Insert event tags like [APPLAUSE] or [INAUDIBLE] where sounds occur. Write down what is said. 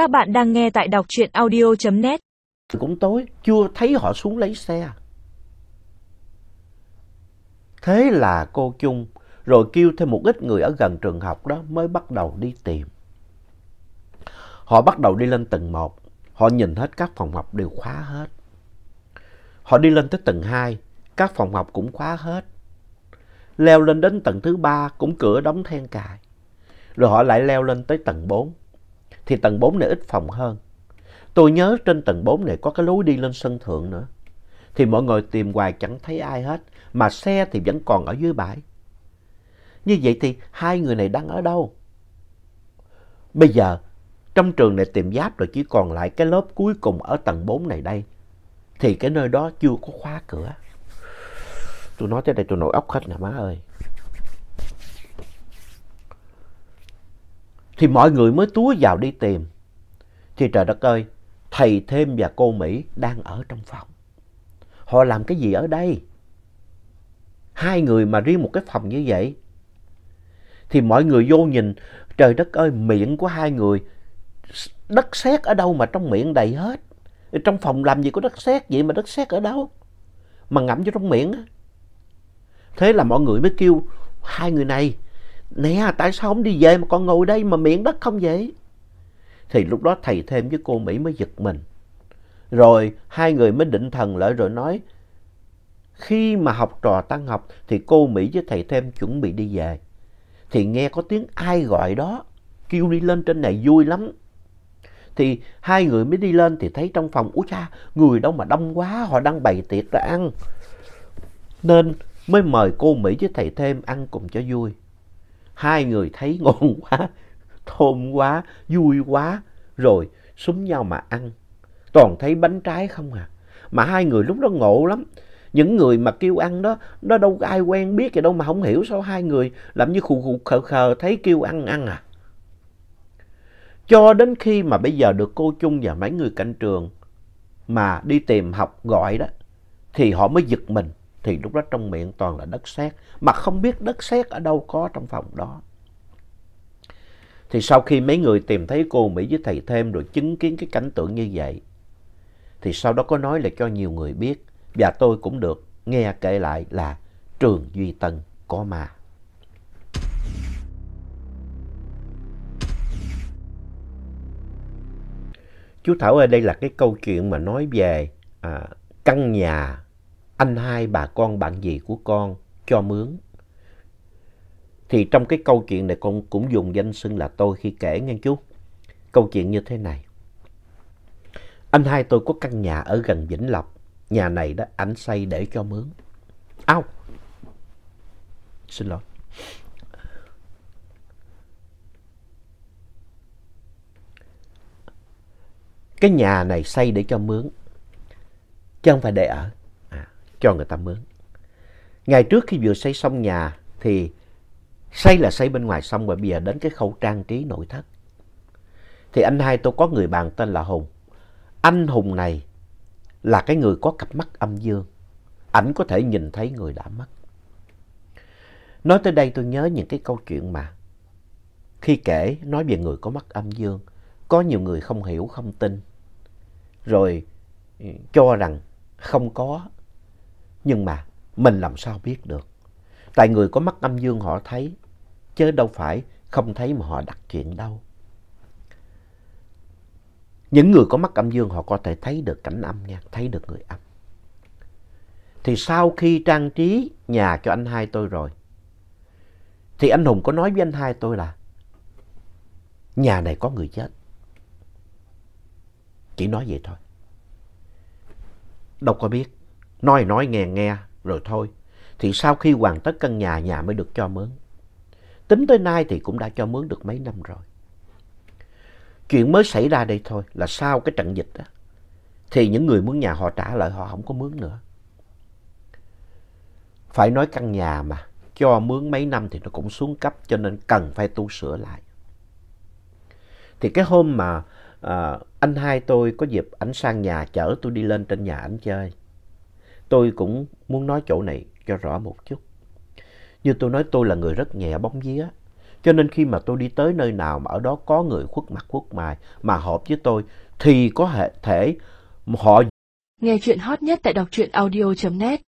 Các bạn đang nghe tại đọc truyện audio.net. Cũng tối, chưa thấy họ xuống lấy xe. Thế là cô Chung rồi kêu thêm một ít người ở gần trường học đó mới bắt đầu đi tìm. Họ bắt đầu đi lên tầng 1. Họ nhìn hết các phòng học đều khóa hết. Họ đi lên tới tầng 2. Các phòng học cũng khóa hết. Leo lên đến tầng thứ 3 cũng cửa đóng then cài. Rồi họ lại leo lên tới tầng 4. Thì tầng 4 này ít phòng hơn. Tôi nhớ trên tầng 4 này có cái lối đi lên sân thượng nữa. Thì mọi người tìm hoài chẳng thấy ai hết. Mà xe thì vẫn còn ở dưới bãi. Như vậy thì hai người này đang ở đâu? Bây giờ, trong trường này tìm giáp rồi chỉ còn lại cái lớp cuối cùng ở tầng 4 này đây. Thì cái nơi đó chưa có khóa cửa. Tôi nói tới đây tôi nổi óc hết nè, má ơi. Thì mọi người mới túa vào đi tìm. Thì trời đất ơi, thầy Thêm và cô Mỹ đang ở trong phòng. Họ làm cái gì ở đây? Hai người mà riêng một cái phòng như vậy. Thì mọi người vô nhìn, trời đất ơi, miệng của hai người, đất sét ở đâu mà trong miệng đầy hết. Trong phòng làm gì có đất sét vậy mà đất sét ở đâu? Mà ngậm vô trong miệng á. Thế là mọi người mới kêu hai người này, nè tại sao không đi về mà còn ngồi đây mà miệng đất không vậy? Thì lúc đó thầy thêm với cô Mỹ mới giật mình. Rồi hai người mới định thần lại rồi nói, khi mà học trò tăng học thì cô Mỹ với thầy thêm chuẩn bị đi về. Thì nghe có tiếng ai gọi đó, kêu đi lên trên này vui lắm. Thì hai người mới đi lên thì thấy trong phòng, úi cha, người đâu mà đông quá, họ đang bày tiệc ra ăn. Nên mới mời cô Mỹ với thầy thêm ăn cùng cho vui. Hai người thấy ngon [LAUGHS] quá, thơm quá, vui quá, rồi súng nhau mà ăn. Toàn thấy bánh trái không à. Mà hai người lúc đó ngộ lắm. Những người mà kêu ăn đó, nó đâu có ai quen biết gì đâu mà không hiểu sao hai người làm như khù khù khờ khờ thấy kêu ăn ăn à. Cho đến khi mà bây giờ được cô Chung và mấy người cạnh trường mà đi tìm học gọi đó, thì họ mới giật mình. Thì lúc đó trong miệng toàn là đất sét mà không biết đất sét ở đâu có trong phòng đó. Thì sau khi mấy người tìm thấy cô Mỹ với thầy thêm rồi chứng kiến cái cảnh tượng như vậy, thì sau đó có nói lại cho nhiều người biết và tôi cũng được nghe kể lại là trường Duy Tân có ma. Chú Thảo ơi, đây là cái câu chuyện mà nói về à, căn nhà anh hai bà con bạn gì của con cho mướn. Thì trong cái câu chuyện này con cũng dùng danh xưng là tôi khi kể, nghe chú. Câu chuyện như thế này. Anh hai tôi có căn nhà ở gần Vĩnh Lộc. Nhà này đó anh xây để cho mướn. Ao! Xin lỗi. Cái nhà này xây để cho mướn. Chứ không phải để ở. Cho người ta mướn. Ngày trước khi vừa xây xong nhà thì xây là xây bên ngoài xong rồi bây giờ đến cái khâu trang trí nội thất. Thì anh hai tôi có người bạn tên là Hùng. Anh Hùng này là cái người có cặp mắt âm dương. Ảnh có thể nhìn thấy người đã mất. Nói tới đây tôi nhớ những cái câu chuyện mà khi kể nói về người có mắt âm dương, có nhiều người không hiểu, không tin. Rồi cho rằng không có. Nhưng mà mình làm sao biết được. Tại người có mắt âm dương họ thấy, chứ đâu phải không thấy mà họ đặt chuyện đâu. Những người có mắt âm dương họ có thể thấy được cảnh âm nha, thấy được người âm. Thì sau khi trang trí nhà cho anh hai tôi rồi, thì anh Hùng có nói với anh hai tôi là nhà này có người chết. Chỉ nói vậy thôi. Đâu có biết. Nói nói nghe nghe rồi thôi. Thì sau khi hoàn tất căn nhà, nhà mới được cho mướn. Tính tới nay thì cũng đã cho mướn được mấy năm rồi. Chuyện mới xảy ra đây thôi là sau cái trận dịch đó. Thì những người mướn nhà họ trả lại họ không có mướn nữa. Phải nói căn nhà mà cho mướn mấy năm thì nó cũng xuống cấp cho nên cần phải tu sửa lại. Thì cái hôm mà à, anh hai tôi có dịp ảnh sang nhà chở tôi đi lên trên nhà ảnh chơi. Tôi cũng muốn nói chỗ này cho rõ một chút. Như tôi nói, tôi là người rất nhẹ bóng vía. Cho nên khi mà tôi đi tới nơi nào mà ở đó có người khuất mặt, khuất mài mà hợp với tôi, thì có hệ thể họ Nghe chuyện hot nhất tại đọc truyện audio.net